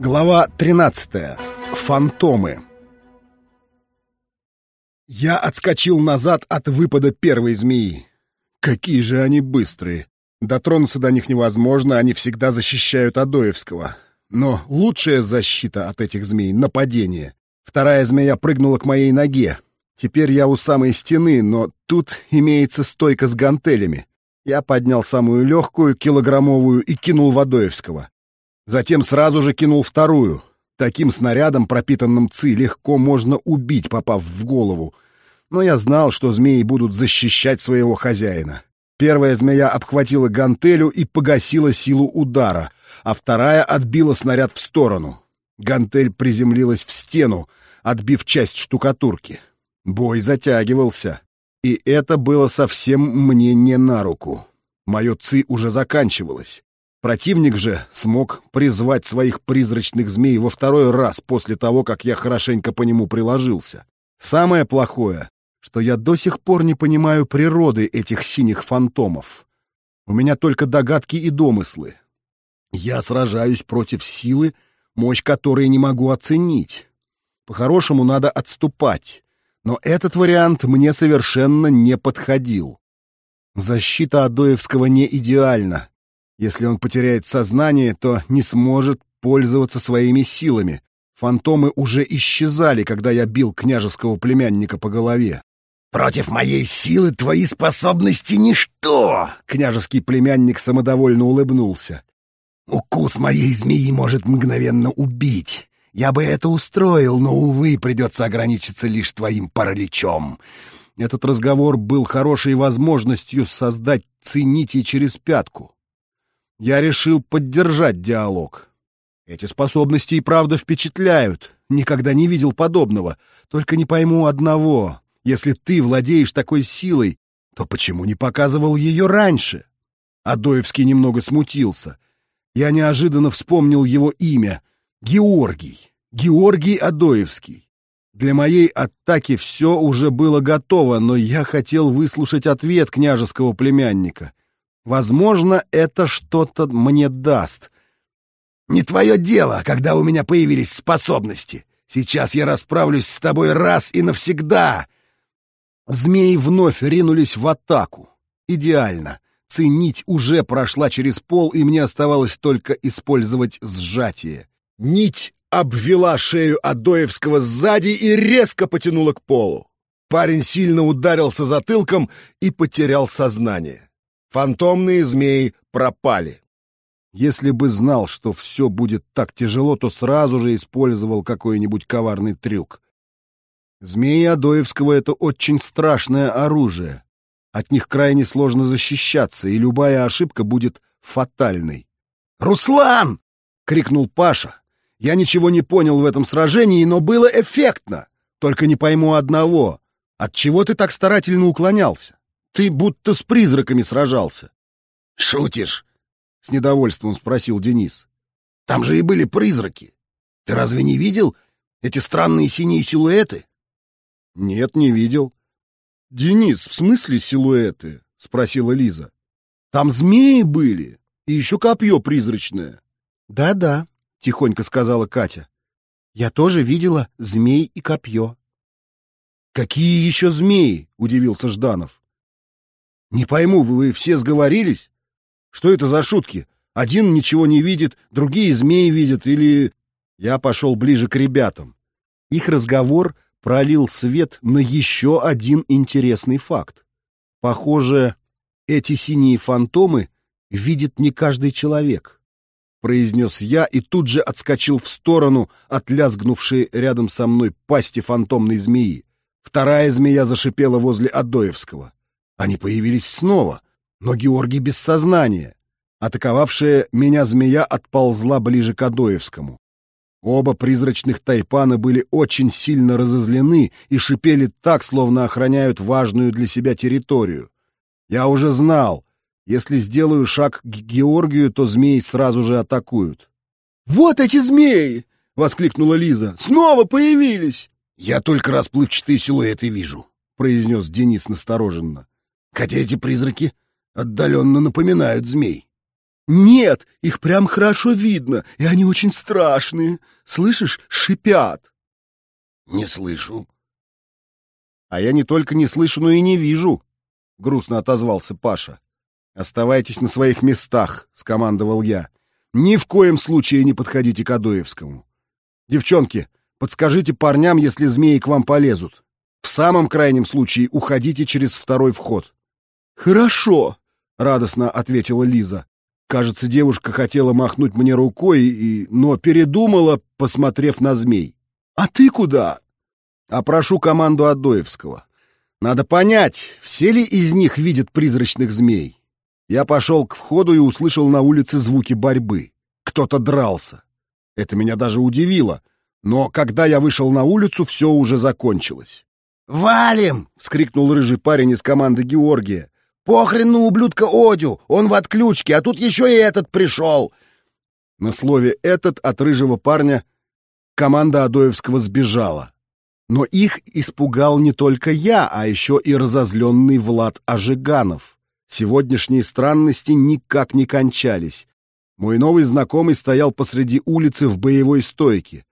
Глава 13. Фантомы. Я отскочил назад от выпада первой змеи. Какие же они быстрые. Дотронуться до них невозможно, они всегда защищают Адоевского. Но лучшая защита от этих змей — нападение. Вторая змея прыгнула к моей ноге. Теперь я у самой стены, но тут имеется стойка с гантелями. Я поднял самую легкую, килограммовую, и кинул в Адоевского. Затем сразу же кинул вторую. Таким снарядом, пропитанным ЦИ, легко можно убить, попав в голову. Но я знал, что змеи будут защищать своего хозяина. Первая змея обхватила гантелю и погасила силу удара, а вторая отбила снаряд в сторону. Гантель приземлилась в стену, отбив часть штукатурки. Бой затягивался. И это было совсем мне не на руку. Мое ци уже заканчивалось. Противник же смог призвать своих призрачных змей во второй раз после того, как я хорошенько по нему приложился. Самое плохое, что я до сих пор не понимаю природы этих синих фантомов. У меня только догадки и домыслы. Я сражаюсь против силы, мощь которой не могу оценить. По-хорошему надо отступать, но этот вариант мне совершенно не подходил. Защита Адоевского не идеальна, если он потеряет сознание, то не сможет пользоваться своими силами. Фантомы уже исчезали, когда я бил княжеского племянника по голове. «Против моей силы твои способности — ничто!» Княжеский племянник самодовольно улыбнулся. «Укус моей змеи может мгновенно убить. Я бы это устроил, но, увы, придется ограничиться лишь твоим параличом». Этот разговор был хорошей возможностью создать ценителей через пятку я решил поддержать диалог. Эти способности и правда впечатляют. Никогда не видел подобного. Только не пойму одного. Если ты владеешь такой силой, то почему не показывал ее раньше? Адоевский немного смутился. Я неожиданно вспомнил его имя. Георгий. Георгий Адоевский. Для моей атаки все уже было готово, но я хотел выслушать ответ княжеского племянника. Возможно, это что-то мне даст. Не твое дело, когда у меня появились способности. Сейчас я расправлюсь с тобой раз и навсегда. Змеи вновь ринулись в атаку. Идеально. Ценить уже прошла через пол, и мне оставалось только использовать сжатие. Нить обвела шею Адоевского сзади и резко потянула к полу. Парень сильно ударился затылком и потерял сознание. Фантомные змеи пропали. Если бы знал, что все будет так тяжело, то сразу же использовал какой-нибудь коварный трюк. Змеи Адоевского — это очень страшное оружие. От них крайне сложно защищаться, и любая ошибка будет фатальной. «Руслан!» — крикнул Паша. Я ничего не понял в этом сражении, но было эффектно. Только не пойму одного. От чего ты так старательно уклонялся? Ты будто с призраками сражался. Шутишь? С недовольством спросил Денис. Там же и были призраки. Ты разве не видел эти странные синие силуэты? Нет, не видел. Денис, в смысле силуэты? Спросила Лиза. Там змеи были и еще копье призрачное. Да-да, тихонько сказала Катя. Я тоже видела змей и копье. Какие еще змеи? Удивился Жданов. Не пойму, вы все сговорились? Что это за шутки? Один ничего не видит, другие змеи видят, или... Я пошел ближе к ребятам. Их разговор пролил свет на еще один интересный факт. Похоже, эти синие фантомы видит не каждый человек. Произнес я и тут же отскочил в сторону от лязгнувшей рядом со мной пасти фантомной змеи. Вторая змея зашипела возле Адоевского. Они появились снова, но Георгий без сознания. Атаковавшая меня змея отползла ближе к Адоевскому. Оба призрачных тайпана были очень сильно разозлены и шипели так, словно охраняют важную для себя территорию. Я уже знал, если сделаю шаг к Георгию, то змеи сразу же атакуют. «Вот эти змеи!» — воскликнула Лиза. «Снова появились!» «Я только расплывчатые силуэты вижу», — произнес Денис настороженно хотя эти призраки отдаленно напоминают змей. Нет, их прям хорошо видно, и они очень страшные. Слышишь, шипят. Не слышу. А я не только не слышу, но и не вижу, грустно отозвался Паша. Оставайтесь на своих местах, скомандовал я. Ни в коем случае не подходите к Адоевскому. Девчонки, подскажите парням, если змеи к вам полезут. В самом крайнем случае уходите через второй вход. Хорошо, радостно ответила Лиза. Кажется, девушка хотела махнуть мне рукой, и... но передумала, посмотрев на змей. «А ты куда?» «Опрошу команду Адоевского. Надо понять, все ли из них видят призрачных змей». Я пошел к входу и услышал на улице звуки борьбы. Кто-то дрался. Это меня даже удивило. Но когда я вышел на улицу, все уже закончилось. «Валим!» — вскрикнул рыжий парень из команды Георгия. Похрен на ублюдка Одю, он в отключке, а тут еще и этот пришел. На слове «этот» от рыжего парня команда Адоевского сбежала. Но их испугал не только я, а еще и разозленный Влад Ажиганов. Сегодняшние странности никак не кончались. Мой новый знакомый стоял посреди улицы в боевой стойке,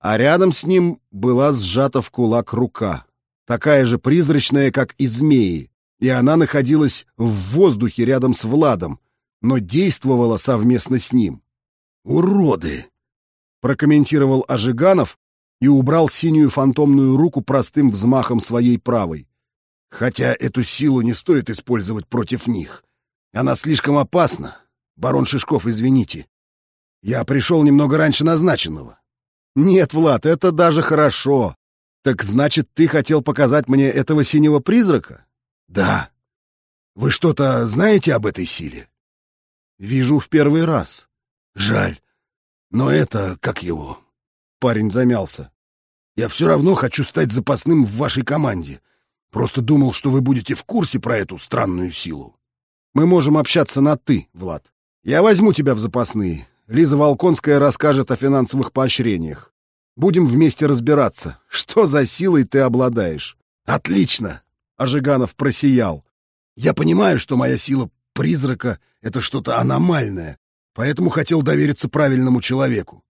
а рядом с ним была сжата в кулак рука, такая же призрачная, как и змеи и она находилась в воздухе рядом с Владом, но действовала совместно с ним. «Уроды!» — прокомментировал Ажиганов и убрал синюю фантомную руку простым взмахом своей правой. «Хотя эту силу не стоит использовать против них. Она слишком опасна. Барон Шишков, извините. Я пришел немного раньше назначенного». «Нет, Влад, это даже хорошо. Так значит, ты хотел показать мне этого синего призрака?» Да. Вы что-то знаете об этой силе? Вижу в первый раз. Жаль. Но это, как его? Парень замялся. Я все равно хочу стать запасным в вашей команде. Просто думал, что вы будете в курсе про эту странную силу. Мы можем общаться на «ты», Влад. Я возьму тебя в запасные. Лиза Волконская расскажет о финансовых поощрениях. Будем вместе разбираться, что за силой ты обладаешь. Отлично! Ожиганов просиял. «Я понимаю, что моя сила призрака — это что-то аномальное, поэтому хотел довериться правильному человеку.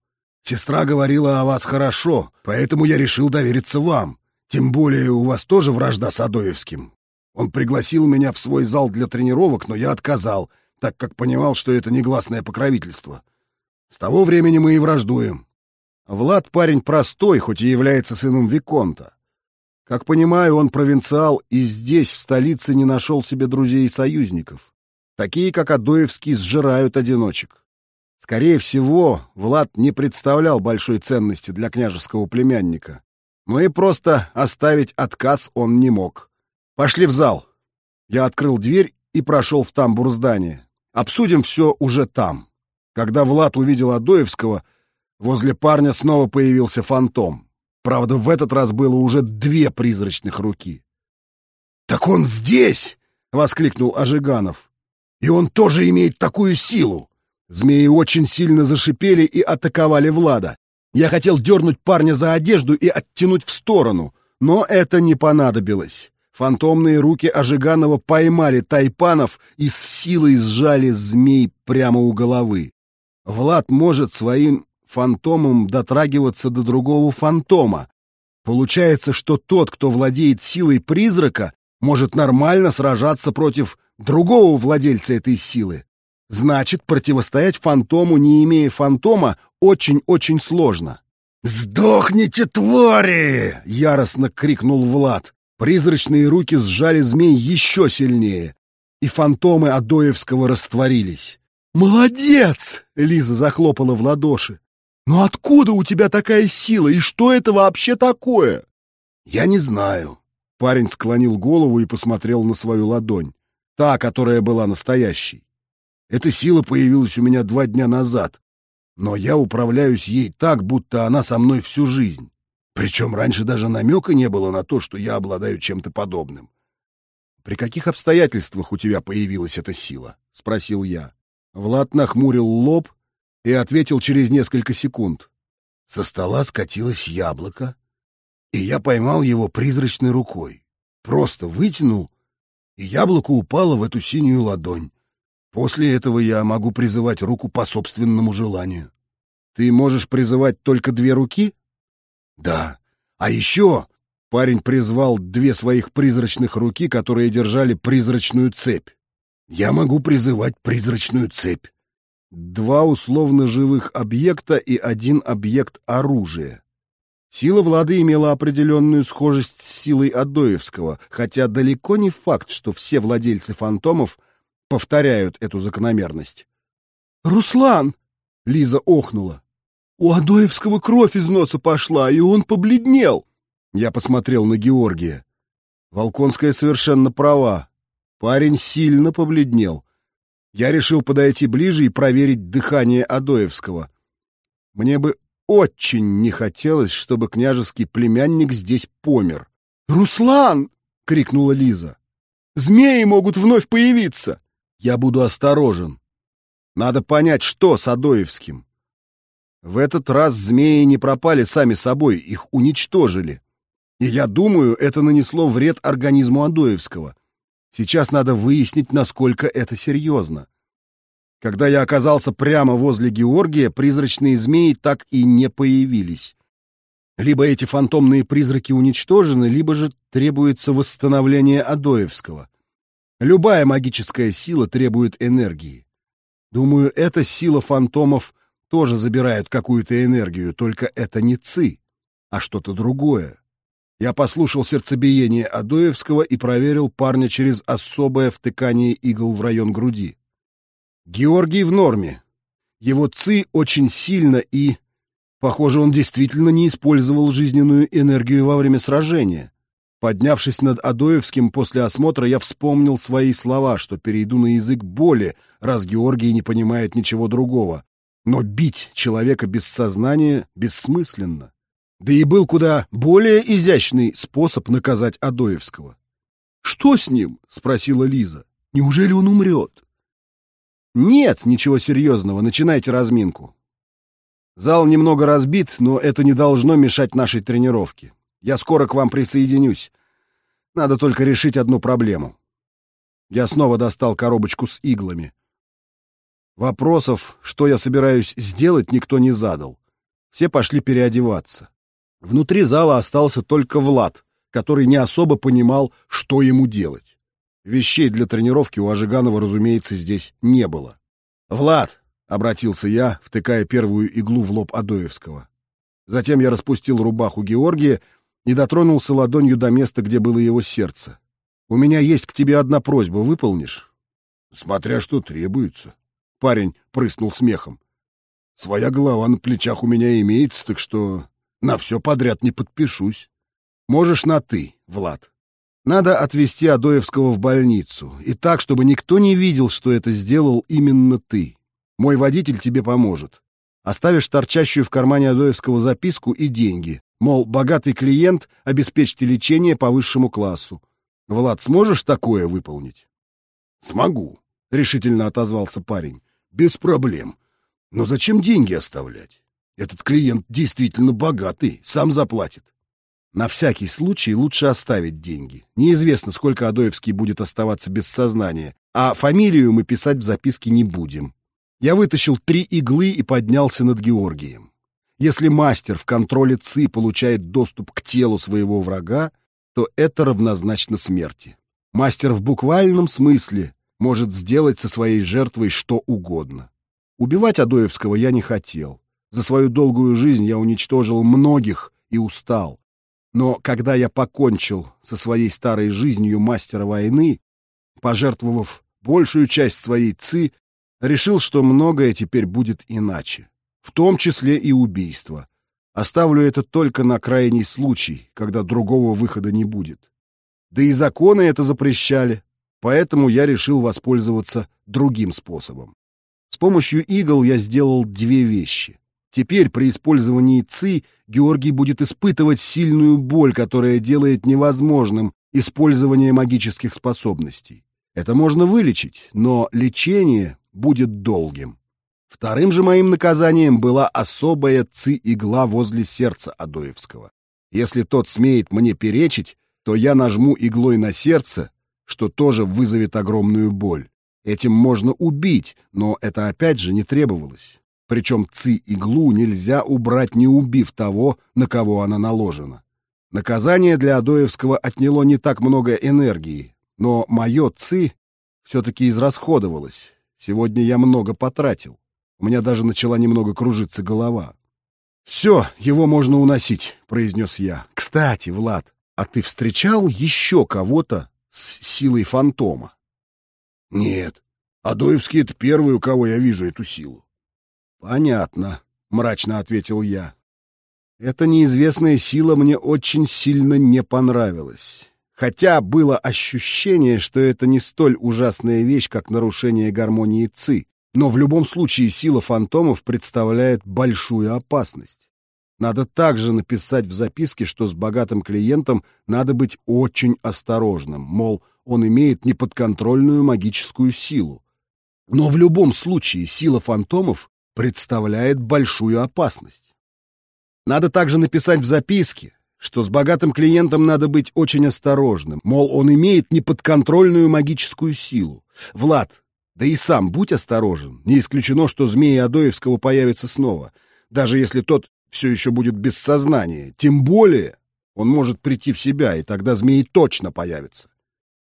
Сестра говорила о вас хорошо, поэтому я решил довериться вам. Тем более у вас тоже вражда с Адоевским. Он пригласил меня в свой зал для тренировок, но я отказал, так как понимал, что это негласное покровительство. С того времени мы и враждуем. Влад парень простой, хоть и является сыном Виконта. Как понимаю, он провинциал и здесь, в столице, не нашел себе друзей и союзников. Такие, как Адоевский, сжирают одиночек. Скорее всего, Влад не представлял большой ценности для княжеского племянника. Но и просто оставить отказ он не мог. «Пошли в зал». Я открыл дверь и прошел в тамбур здания. Обсудим все уже там. Когда Влад увидел Адоевского, возле парня снова появился фантом. Правда, в этот раз было уже две призрачных руки. «Так он здесь!» — воскликнул Ожиганов. «И он тоже имеет такую силу!» Змеи очень сильно зашипели и атаковали Влада. Я хотел дернуть парня за одежду и оттянуть в сторону, но это не понадобилось. Фантомные руки Ожиганова поймали тайпанов и с силой сжали змей прямо у головы. Влад может своим фантомом дотрагиваться до другого фантома. Получается, что тот, кто владеет силой призрака, может нормально сражаться против другого владельца этой силы. Значит, противостоять фантому, не имея фантома, очень-очень сложно. «Сдохните, твари!» — яростно крикнул Влад. Призрачные руки сжали змей еще сильнее, и фантомы Адоевского растворились. «Молодец!» — Лиза захлопала в ладоши. «Но откуда у тебя такая сила, и что это вообще такое?» «Я не знаю». Парень склонил голову и посмотрел на свою ладонь, та, которая была настоящей. «Эта сила появилась у меня два дня назад, но я управляюсь ей так, будто она со мной всю жизнь. Причем раньше даже намека не было на то, что я обладаю чем-то подобным. «При каких обстоятельствах у тебя появилась эта сила?» — спросил я. Влад нахмурил лоб и ответил через несколько секунд. Со стола скатилось яблоко, и я поймал его призрачной рукой. Просто вытянул, и яблоко упало в эту синюю ладонь. После этого я могу призывать руку по собственному желанию. Ты можешь призывать только две руки? Да. А еще парень призвал две своих призрачных руки, которые держали призрачную цепь. Я могу призывать призрачную цепь. Два условно живых объекта и один объект оружия. Сила Влады имела определенную схожесть с силой Адоевского, хотя далеко не факт, что все владельцы фантомов повторяют эту закономерность. «Руслан!» — Лиза охнула. «У Адоевского кровь из носа пошла, и он побледнел!» Я посмотрел на Георгия. Волконская совершенно права. Парень сильно побледнел. Я решил подойти ближе и проверить дыхание Адоевского. Мне бы очень не хотелось, чтобы княжеский племянник здесь помер. «Руслан!» — крикнула Лиза. «Змеи могут вновь появиться!» Я буду осторожен. Надо понять, что с Адоевским. В этот раз змеи не пропали сами собой, их уничтожили. И я думаю, это нанесло вред организму Адоевского. Сейчас надо выяснить, насколько это серьезно. Когда я оказался прямо возле Георгия, призрачные змеи так и не появились. Либо эти фантомные призраки уничтожены, либо же требуется восстановление Адоевского. Любая магическая сила требует энергии. Думаю, эта сила фантомов тоже забирает какую-то энергию, только это не ци, а что-то другое. Я послушал сердцебиение Адоевского и проверил парня через особое втыкание игл в район груди. Георгий в норме. Его ци очень сильно и... Похоже, он действительно не использовал жизненную энергию во время сражения. Поднявшись над Адоевским после осмотра, я вспомнил свои слова, что перейду на язык боли, раз Георгий не понимает ничего другого. Но бить человека без сознания бессмысленно. Да и был куда более изящный способ наказать Адоевского. «Что с ним?» — спросила Лиза. «Неужели он умрет?» «Нет, ничего серьезного, начинайте разминку. Зал немного разбит, но это не должно мешать нашей тренировке. Я скоро к вам присоединюсь. Надо только решить одну проблему. Я снова достал коробочку с иглами. Вопросов, что я собираюсь сделать, никто не задал. Все пошли переодеваться. Внутри зала остался только Влад, который не особо понимал, что ему делать. Вещей для тренировки у Ажиганова, разумеется, здесь не было. «Влад!» — обратился я, втыкая первую иглу в лоб Адоевского. Затем я распустил рубаху Георгия и дотронулся ладонью до места, где было его сердце. «У меня есть к тебе одна просьба, выполнишь?» «Смотря что требуется». Парень прыснул смехом. «Своя голова на плечах у меня имеется, так что на все подряд не подпишусь. Можешь на «ты», Влад. Надо отвезти Адоевского в больницу, и так, чтобы никто не видел, что это сделал именно ты. Мой водитель тебе поможет. Оставишь торчащую в кармане Адоевского записку и деньги. Мол, богатый клиент, обеспечьте лечение по высшему классу. Влад, сможешь такое выполнить? Смогу, решительно отозвался парень. Без проблем. Но зачем деньги оставлять? Этот клиент действительно богатый, сам заплатит. На всякий случай лучше оставить деньги. Неизвестно, сколько Адоевский будет оставаться без сознания, а фамилию мы писать в записке не будем. Я вытащил три иглы и поднялся над Георгием. Если мастер в контроле ЦИ получает доступ к телу своего врага, то это равнозначно смерти. Мастер в буквальном смысле может сделать со своей жертвой что угодно. Убивать Адоевского я не хотел. За свою долгую жизнь я уничтожил многих и устал. Но когда я покончил со своей старой жизнью мастера войны, пожертвовав большую часть своей ЦИ, решил, что многое теперь будет иначе в том числе и убийство. Оставлю это только на крайний случай, когда другого выхода не будет. Да и законы это запрещали, поэтому я решил воспользоваться другим способом. С помощью игл я сделал две вещи. Теперь при использовании ЦИ Георгий будет испытывать сильную боль, которая делает невозможным использование магических способностей. Это можно вылечить, но лечение будет долгим. Вторым же моим наказанием была особая ци-игла возле сердца Адоевского. Если тот смеет мне перечить, то я нажму иглой на сердце, что тоже вызовет огромную боль. Этим можно убить, но это опять же не требовалось. Причем ци-иглу нельзя убрать, не убив того, на кого она наложена. Наказание для Адоевского отняло не так много энергии, но мое ци все-таки израсходовалось. Сегодня я много потратил. У меня даже начала немного кружиться голова. «Все, его можно уносить», — произнес я. «Кстати, Влад, а ты встречал еще кого-то с силой фантома?» «Нет. Адоевский — это первый, у кого я вижу эту силу». «Понятно», — мрачно ответил я. «Эта неизвестная сила мне очень сильно не понравилась. Хотя было ощущение, что это не столь ужасная вещь, как нарушение гармонии ЦИ, но в любом случае сила фантомов представляет большую опасность. Надо также написать в записке, что с богатым клиентом надо быть очень осторожным, мол, он имеет неподконтрольную магическую силу. Но в любом случае сила фантомов представляет большую опасность. Надо также написать в записке, что с богатым клиентом надо быть очень осторожным, мол, он имеет неподконтрольную магическую силу. Влад, да и сам будь осторожен. Не исключено, что змеи Адоевского появятся снова. Даже если тот все еще будет без сознания. Тем более он может прийти в себя, и тогда змеи точно появятся.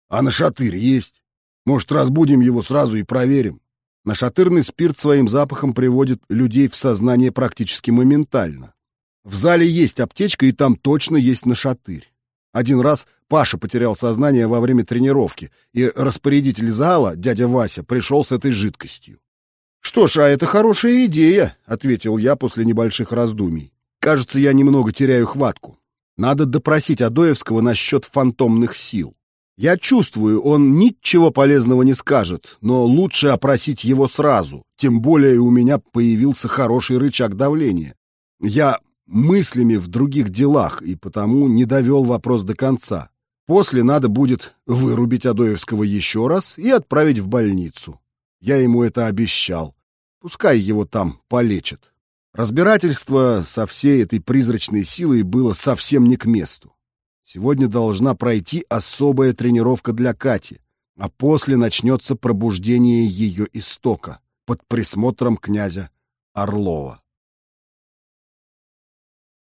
А на шатырь есть? Может, разбудим его сразу и проверим? Нашатырный спирт своим запахом приводит людей в сознание практически моментально. В зале есть аптечка, и там точно есть нашатырь. Один раз Паша потерял сознание во время тренировки, и распорядитель зала, дядя Вася, пришел с этой жидкостью. «Что ж, а это хорошая идея», — ответил я после небольших раздумий. «Кажется, я немного теряю хватку. Надо допросить Адоевского насчет фантомных сил. Я чувствую, он ничего полезного не скажет, но лучше опросить его сразу, тем более у меня появился хороший рычаг давления. Я мыслями в других делах и потому не довел вопрос до конца. После надо будет вырубить Адоевского еще раз и отправить в больницу. Я ему это обещал. Пускай его там полечат. Разбирательство со всей этой призрачной силой было совсем не к месту. Сегодня должна пройти особая тренировка для Кати, а после начнется пробуждение ее истока под присмотром князя Орлова.